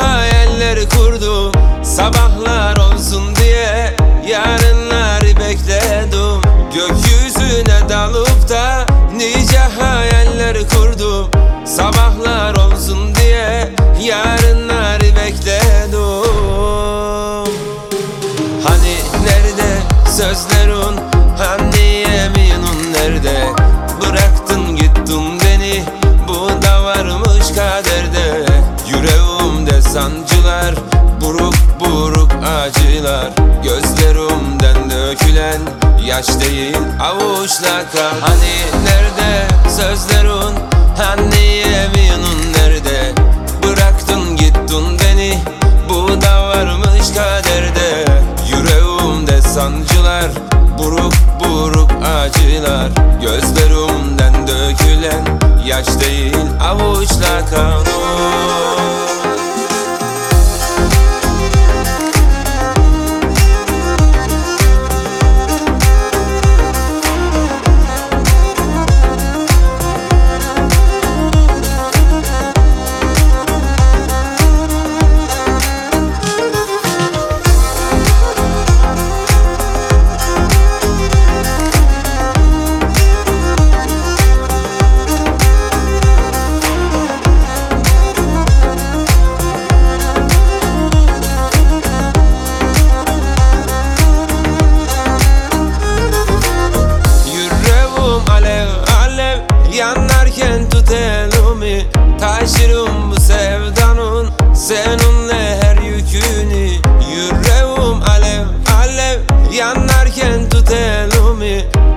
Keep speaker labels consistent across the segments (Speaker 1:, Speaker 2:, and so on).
Speaker 1: hayaller kurdum Sabahlar olsun diye yarınları bekledim Gökyüzüne dalıp da nice hayaller kurdum Sabahlar olsun diye yarınları bekledim Hani nerede sözlerin acılar Gözlerimden dökülen Yaş değil avuçla kan Hani nerede sözlerin Hani yeminun nerede? Bıraktın gittin beni Bu da varmış kaderde. Yüreğimde sancılar Buruk buruk acılar. Gözlerimden dökülen Yaş değil avuçla kan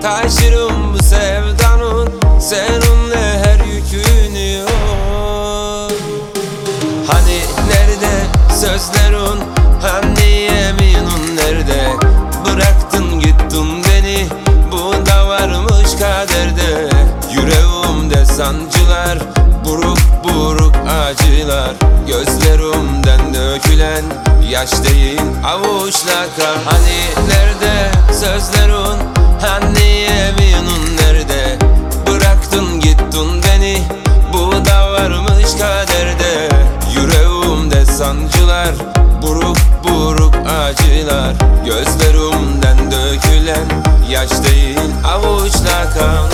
Speaker 1: Taşırım bu sevdanın Seninle her yükünü oh. Hani nerede sözlerin Hani yeminun nerede? Bıraktın gittin beni Bu da varmış kaderde. Yüreğimde sancılar Buruk buruk acılar. Gözlerimden dökülen Yaş değil avuçla kan Hani nerede sözlerin Hani yeminun nerede? Bıraktın gittin beni. Bu da varmış kaderde. Yüreğimde sancılar Buruk buruk acılar. Gözlerimden dökülen Yaş değil avuçla kan